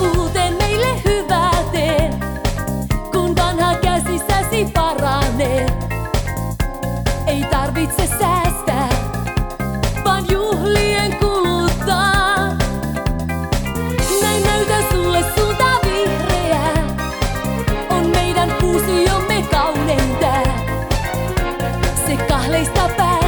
Uutta uuteen meille hyvää tee, kun vanha käsissäsi paranee. Ei tarvitse säästää, vaan juhlien kuluttaa. Näin näytä sulle suunta vihreää, on meidän fuusiomme kauneinta. Se kahleista päästä.